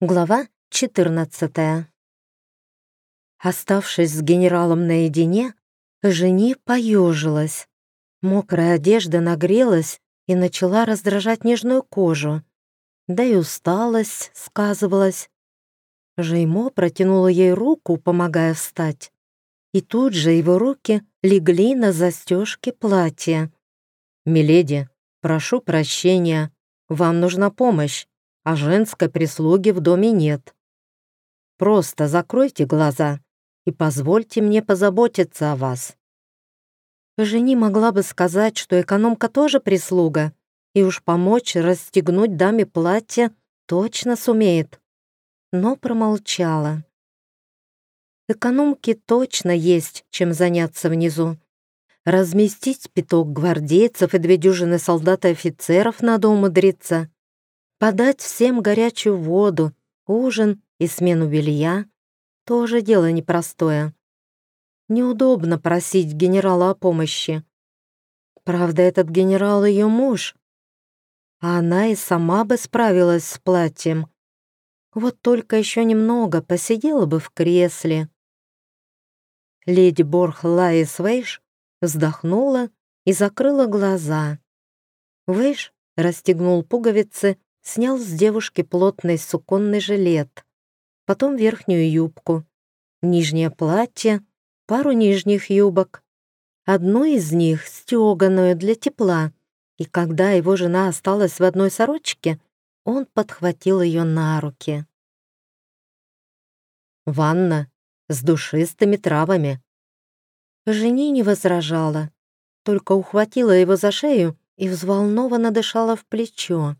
Глава 14 Оставшись с генералом наедине, жени поежилась. Мокрая одежда нагрелась и начала раздражать нежную кожу. Да и усталость сказывалась. Жеймо протянула ей руку, помогая встать. И тут же его руки легли на застежки платья. «Миледи, прошу прощения, вам нужна помощь а женской прислуги в доме нет. Просто закройте глаза и позвольте мне позаботиться о вас. Жени могла бы сказать, что экономка тоже прислуга, и уж помочь расстегнуть даме платье точно сумеет, но промолчала. Экономке точно есть чем заняться внизу. Разместить пяток гвардейцев и две дюжины солдат и офицеров надо умудриться. Подать всем горячую воду, ужин и смену белья — тоже дело непростое. Неудобно просить генерала о помощи. Правда, этот генерал ее муж, а она и сама бы справилась с платьем. Вот только еще немного посидела бы в кресле. Леди Борх Лаис Вейш вздохнула и закрыла глаза. Вейш расстегнул пуговицы снял с девушки плотный суконный жилет, потом верхнюю юбку, нижнее платье, пару нижних юбок, одну из них стеганую для тепла, и когда его жена осталась в одной сорочке, он подхватил ее на руки. «Ванна с душистыми травами». Жени не возражала, только ухватила его за шею и взволнованно дышала в плечо.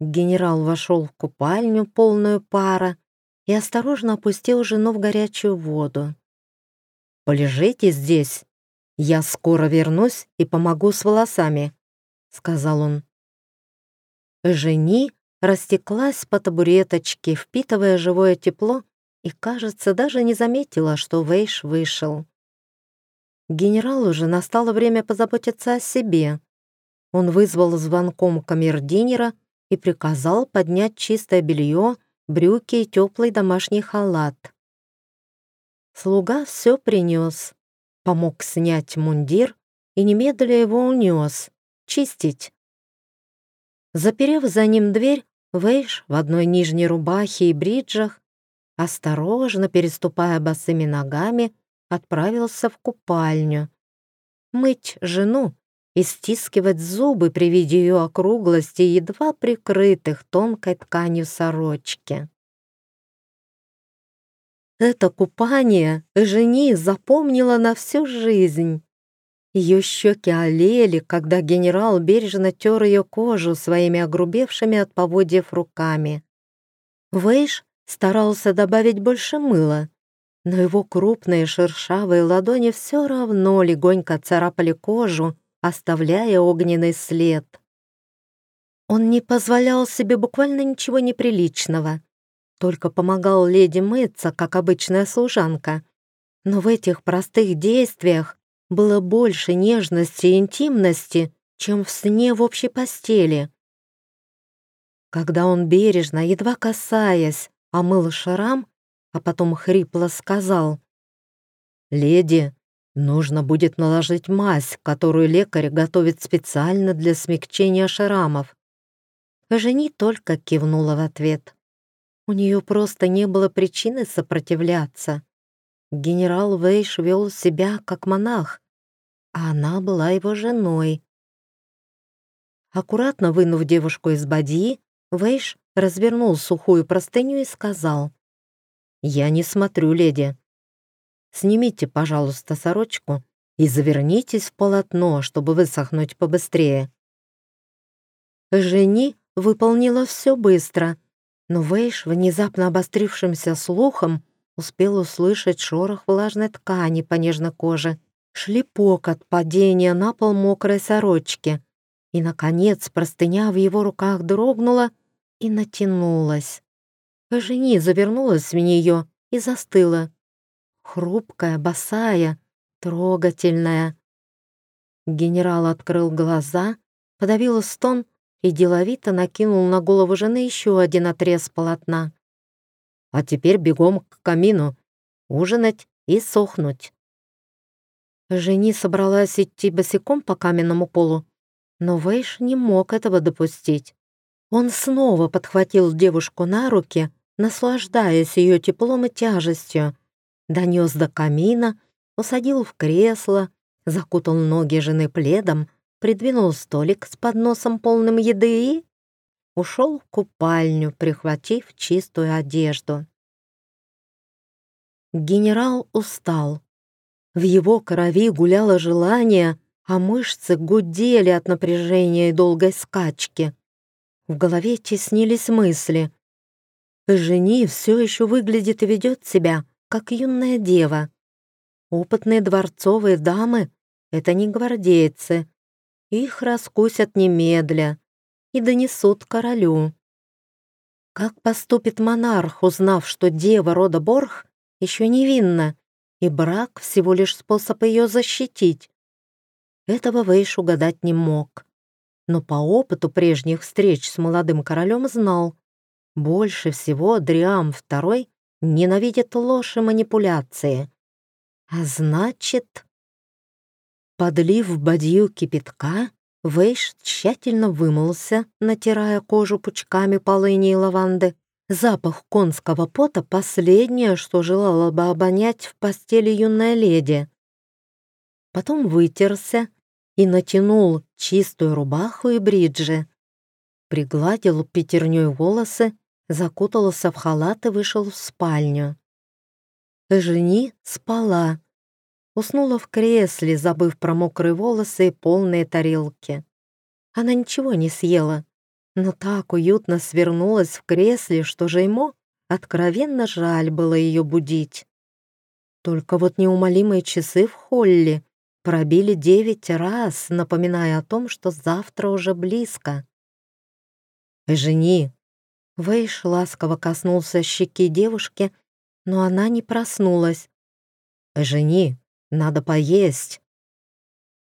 Генерал вошел в купальню, полную пара, и осторожно опустил жену в горячую воду. «Полежите здесь, я скоро вернусь и помогу с волосами», — сказал он. Жени растеклась по табуреточке, впитывая живое тепло, и, кажется, даже не заметила, что Вейш вышел. Генералу же настало время позаботиться о себе. Он вызвал звонком камердинера и приказал поднять чистое белье, брюки и теплый домашний халат. Слуга все принес, помог снять мундир и немедля его унес, чистить. Заперев за ним дверь, Вейш в одной нижней рубахе и бриджах, осторожно переступая босыми ногами, отправился в купальню. Мыть жену и стискивать зубы при виде ее округлости, едва прикрытых тонкой тканью сорочки. Это купание жени запомнила на всю жизнь. Ее щеки олели, когда генерал бережно тер ее кожу своими огрубевшими от поводьев руками. Вейш старался добавить больше мыла, но его крупные шершавые ладони все равно легонько царапали кожу оставляя огненный след. Он не позволял себе буквально ничего неприличного, только помогал леди мыться, как обычная служанка. Но в этих простых действиях было больше нежности и интимности, чем в сне в общей постели. Когда он бережно, едва касаясь, омыл шрам, а потом хрипло сказал «Леди, Нужно будет наложить мазь, которую лекарь готовит специально для смягчения шрамов. Жени только кивнула в ответ. У нее просто не было причины сопротивляться. Генерал Вейш вел себя как монах, а она была его женой. Аккуратно вынув девушку из бадьи, Вейш развернул сухую простыню и сказал, «Я не смотрю, леди. Снимите, пожалуйста, сорочку и завернитесь в полотно, чтобы высохнуть побыстрее». Жени выполнила все быстро, но Вейш, внезапно обострившимся слухом, успел услышать шорох влажной ткани по нежной коже, шлепок от падения на пол мокрой сорочки. И, наконец, простыня в его руках дрогнула и натянулась. Жени завернулась в нее и застыла, хрупкая, босая, трогательная. Генерал открыл глаза, подавил стон и деловито накинул на голову жены еще один отрез полотна. «А теперь бегом к камину, ужинать и сохнуть». Жени собралась идти босиком по каменному полу, но Вейш не мог этого допустить. Он снова подхватил девушку на руки, наслаждаясь ее теплом и тяжестью, донес до камина, усадил в кресло, закутал ноги жены пледом, придвинул столик с подносом полным еды и ушел в купальню, прихватив чистую одежду. Генерал устал. В его крови гуляло желание, а мышцы гудели от напряжения и долгой скачки. В голове теснились мысли. Жени все еще выглядит и ведет себя, как юная дева. Опытные дворцовые дамы — это не гвардейцы, их раскусят немедля и донесут королю. Как поступит монарх, узнав, что дева рода Борх еще невинна, и брак всего лишь способ ее защитить? Этого Вейш угадать не мог. Но по опыту прежних встреч с молодым королем знал, больше всего Дриам II ненавидит ложь и манипуляции. А значит... Подлив бадью кипятка, Вейш тщательно вымылся, натирая кожу пучками полыни и лаванды. Запах конского пота — последнее, что желала бы обонять в постели юная леди. Потом вытерся и натянул чистую рубаху и бриджи. Пригладил пятерней волосы, закутался в халат и вышел в спальню. Жени спала, Уснула в кресле, забыв про мокрые волосы и полные тарелки. Она ничего не съела, но так уютно свернулась в кресле, что же ему откровенно жаль было ее будить. Только вот неумолимые часы в холле пробили девять раз, напоминая о том, что завтра уже близко. «Жени!» Вейш ласково коснулся щеки девушки, но она не проснулась. «Жени, надо поесть».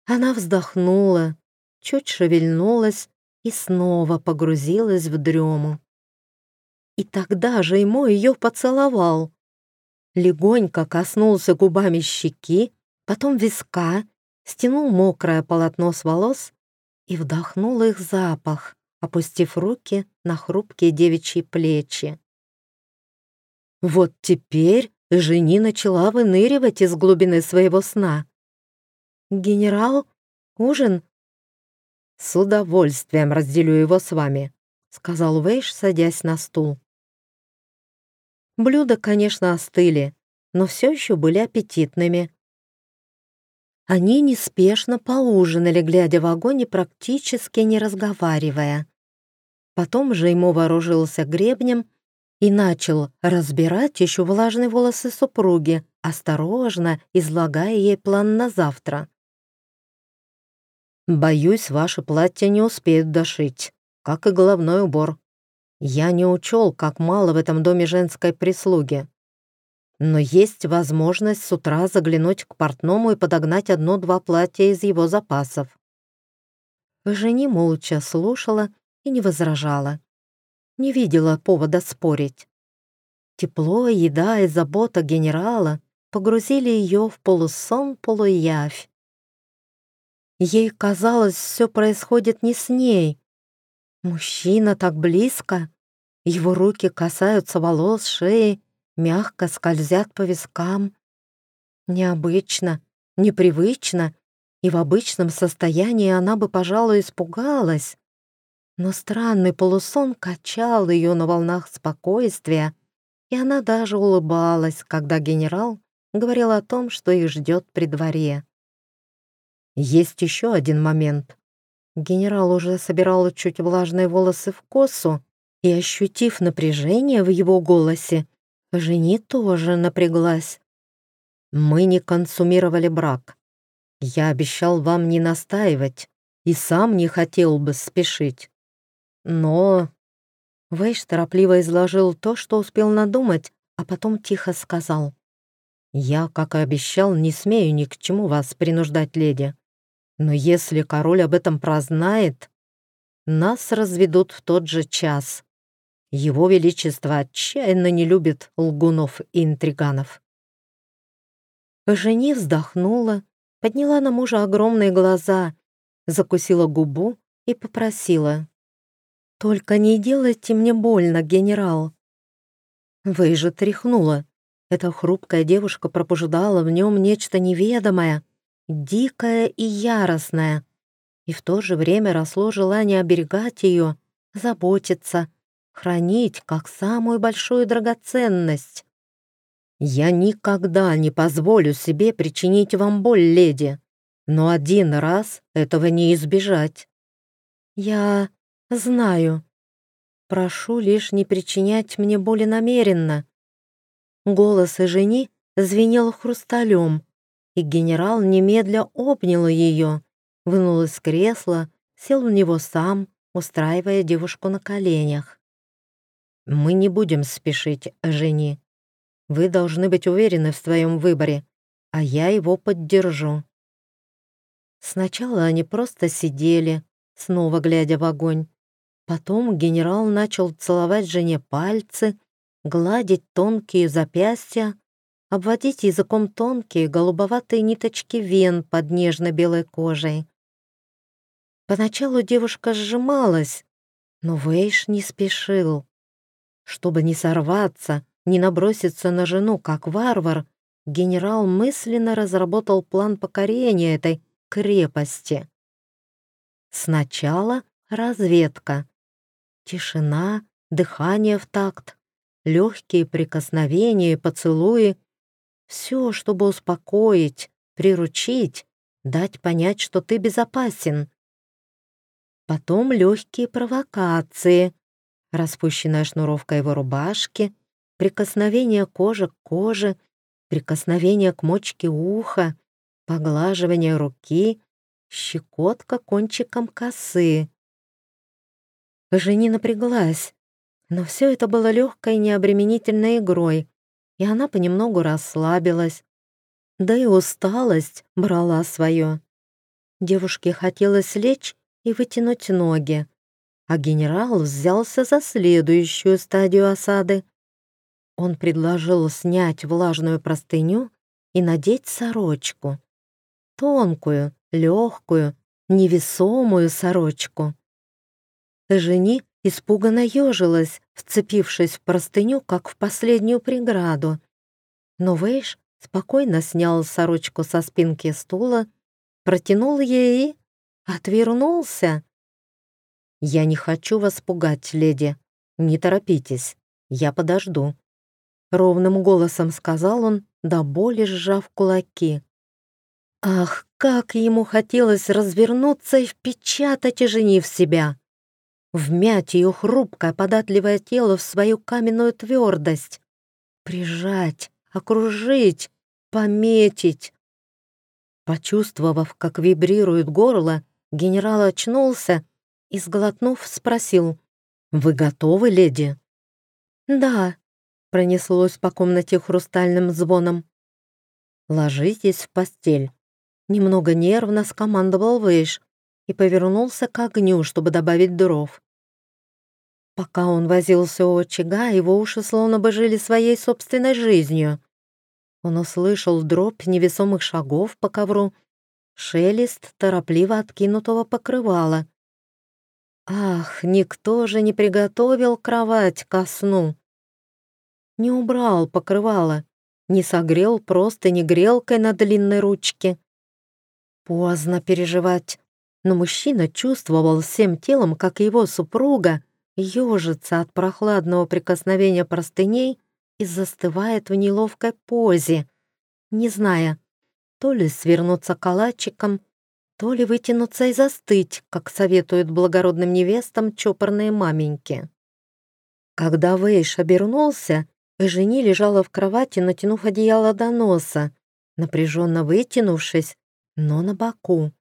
Она вздохнула, чуть шевельнулась и снова погрузилась в дрему. И тогда же ему ее поцеловал. Легонько коснулся губами щеки, потом виска, стянул мокрое полотно с волос и вдохнул их запах, опустив руки на хрупкие девичьи плечи. Вот теперь Жени начала выныривать из глубины своего сна. «Генерал? Ужин?» «С удовольствием разделю его с вами», — сказал Вейш, садясь на стул. Блюда, конечно, остыли, но все еще были аппетитными. Они неспешно поужинали, глядя в огонь и практически не разговаривая. Потом же ему вооружился гребнем и начал разбирать еще влажные волосы супруги, осторожно излагая ей план на завтра. «Боюсь, ваше платье не успеют дошить, как и головной убор. Я не учел, как мало в этом доме женской прислуги. Но есть возможность с утра заглянуть к портному и подогнать одно-два платья из его запасов». Жени молча слушала и не возражала не видела повода спорить. Тепло, еда и забота генерала погрузили ее в полусон-полуявь. Ей казалось, все происходит не с ней. Мужчина так близко, его руки касаются волос, шеи, мягко скользят по вискам. Необычно, непривычно, и в обычном состоянии она бы, пожалуй, испугалась но странный полусон качал ее на волнах спокойствия, и она даже улыбалась, когда генерал говорил о том, что их ждет при дворе. Есть еще один момент. Генерал уже собирал чуть влажные волосы в косу, и, ощутив напряжение в его голосе, жени тоже напряглась. «Мы не консумировали брак. Я обещал вам не настаивать и сам не хотел бы спешить. Но... Вейш торопливо изложил то, что успел надумать, а потом тихо сказал. «Я, как и обещал, не смею ни к чему вас принуждать, леди. Но если король об этом прознает...» нас разведут в тот же час. Его Величество отчаянно не любит лгунов и интриганов. Жени вздохнула, подняла на мужа огромные глаза, закусила губу и попросила. «Только не делайте мне больно, генерал». «Вы же тряхнула». Эта хрупкая девушка пробуждала в нем нечто неведомое, дикое и яростное, и в то же время росло желание оберегать ее, заботиться, хранить как самую большую драгоценность. «Я никогда не позволю себе причинить вам боль, леди, но один раз этого не избежать». «Я знаю. Прошу лишь не причинять мне боли намеренно». Голос жени звенел хрусталем, и генерал немедля обнял ее, вынул из кресла, сел в него сам, устраивая девушку на коленях. Мы не будем спешить, жени. Вы должны быть уверены в своем выборе, а я его поддержу. Сначала они просто сидели, снова глядя в огонь. Потом генерал начал целовать жене пальцы, гладить тонкие запястья, обводить языком тонкие голубоватые ниточки вен под нежно-белой кожей. Поначалу девушка сжималась, но Вейш не спешил. Чтобы не сорваться, не наброситься на жену, как варвар, генерал мысленно разработал план покорения этой крепости. Сначала разведка. Тишина, дыхание в такт, легкие прикосновения и поцелуи. Все, чтобы успокоить, приручить, дать понять, что ты безопасен. Потом легкие провокации, распущенная шнуровка его рубашки, прикосновение кожи к коже, прикосновение к мочке уха, поглаживание руки, щекотка кончиком косы. Жени напряглась, но все это было легкой необременительной игрой, и она понемногу расслабилась. Да и усталость брала свое. Девушке хотелось лечь и вытянуть ноги а генерал взялся за следующую стадию осады. Он предложил снять влажную простыню и надеть сорочку. Тонкую, легкую, невесомую сорочку. Жени испуганно ежилась, вцепившись в простыню, как в последнюю преграду. Но Вейш спокойно снял сорочку со спинки стула, протянул ей и отвернулся. «Я не хочу вас пугать, леди. Не торопитесь. Я подожду». Ровным голосом сказал он, до боли сжав кулаки. Ах, как ему хотелось развернуться и впечатать жени в себя. Вмять ее хрупкое, податливое тело в свою каменную твердость. Прижать, окружить, пометить. Почувствовав, как вибрирует горло, генерал очнулся и, сглотнув, спросил, «Вы готовы, леди?» «Да», — пронеслось по комнате хрустальным звоном. «Ложитесь в постель». Немного нервно скомандовал Вейш и повернулся к огню, чтобы добавить дров. Пока он возился у очага, его уши словно бы жили своей собственной жизнью. Он услышал дробь невесомых шагов по ковру, шелест торопливо откинутого покрывала Ах, никто же не приготовил кровать ко сну. Не убрал покрывало, не согрел просто не грелкой на длинной ручке. Поздно переживать, но мужчина чувствовал всем телом, как его супруга ежится от прохладного прикосновения простыней и застывает в неловкой позе, не зная, то ли свернуться калачиком, то ли вытянуться и застыть, как советуют благородным невестам чопорные маменьки. Когда Вейш обернулся, Жени лежала в кровати, натянув одеяло до носа, напряженно вытянувшись, но на боку.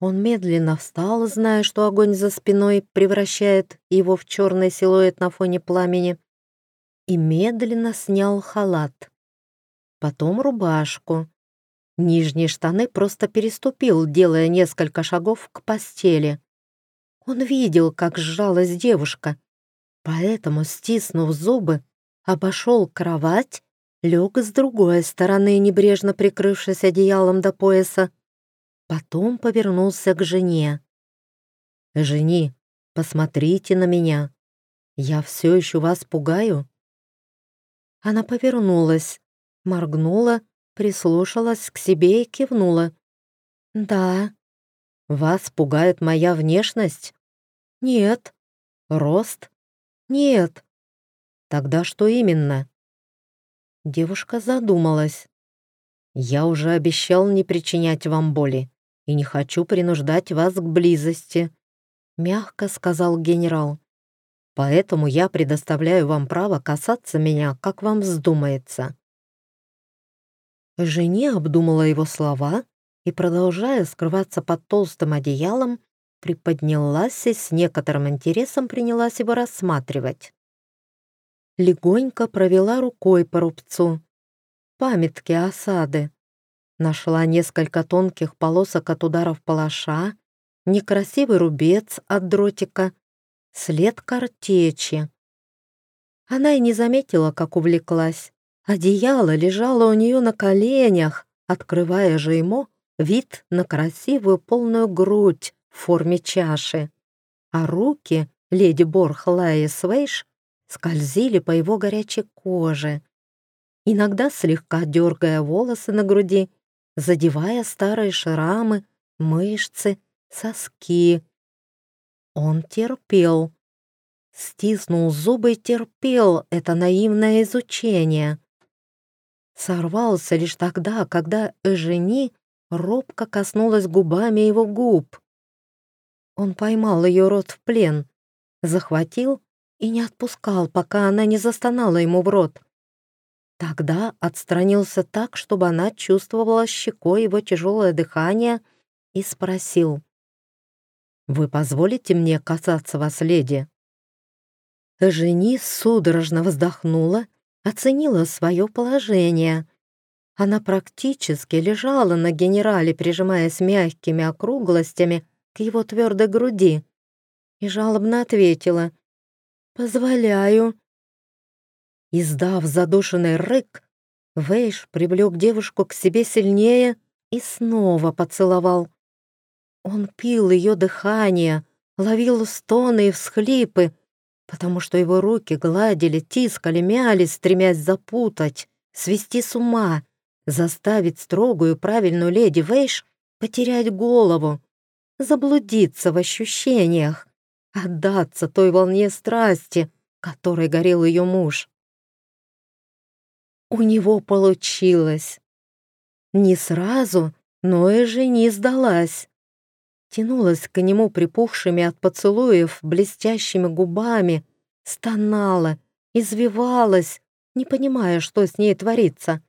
Он медленно встал, зная, что огонь за спиной превращает его в черный силуэт на фоне пламени, и медленно снял халат. Потом рубашку, Нижние штаны просто переступил, делая несколько шагов к постели. Он видел, как сжалась девушка, поэтому, стиснув зубы, обошел кровать, лег с другой стороны, небрежно прикрывшись одеялом до пояса, потом повернулся к жене. «Жени, посмотрите на меня. Я все еще вас пугаю?» Она повернулась, моргнула, прислушалась к себе и кивнула. «Да». «Вас пугает моя внешность?» «Нет». «Рост?» «Нет». «Тогда что именно?» Девушка задумалась. «Я уже обещал не причинять вам боли и не хочу принуждать вас к близости», мягко сказал генерал. «Поэтому я предоставляю вам право касаться меня, как вам вздумается». Жене обдумала его слова и, продолжая скрываться под толстым одеялом, приподнялась и с некоторым интересом принялась его рассматривать. Легонько провела рукой по рубцу. Памятки осады. Нашла несколько тонких полосок от ударов палаша, некрасивый рубец от дротика, след картечи. Она и не заметила, как увлеклась. Одеяло лежало у нее на коленях, открывая же ему вид на красивую полную грудь в форме чаши, а руки леди Борх Лайес Вейш скользили по его горячей коже, иногда слегка дергая волосы на груди, задевая старые шрамы, мышцы, соски. Он терпел, стиснул зубы и терпел это наивное изучение. Сорвался лишь тогда, когда Эжени робко коснулась губами его губ. Он поймал ее рот в плен, захватил и не отпускал, пока она не застонала ему в рот. Тогда отстранился так, чтобы она чувствовала щекой его тяжелое дыхание и спросил. «Вы позволите мне касаться вас, леди?» Жени судорожно вздохнула, оценила свое положение. Она практически лежала на генерале, прижимаясь мягкими округлостями к его твердой груди, и жалобно ответила «Позволяю». Издав задушенный рык, Вейш привлек девушку к себе сильнее и снова поцеловал. Он пил ее дыхание, ловил стоны и всхлипы, потому что его руки гладили, тискали, мяли, стремясь запутать, свести с ума, заставить строгую правильную леди Вейш потерять голову, заблудиться в ощущениях, отдаться той волне страсти, которой горел ее муж. У него получилось. Не сразу, но и жени сдалась тянулась к нему припухшими от поцелуев блестящими губами, стонала, извивалась, не понимая, что с ней творится.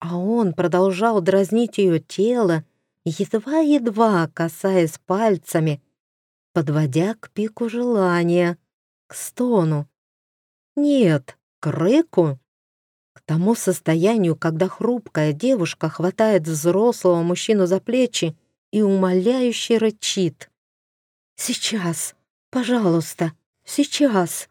А он продолжал дразнить ее тело, едва-едва касаясь пальцами, подводя к пику желания, к стону. Нет, к рыку. Тому состоянию, когда хрупкая девушка хватает взрослого мужчину за плечи и умоляюще рычит. «Сейчас! Пожалуйста! Сейчас!»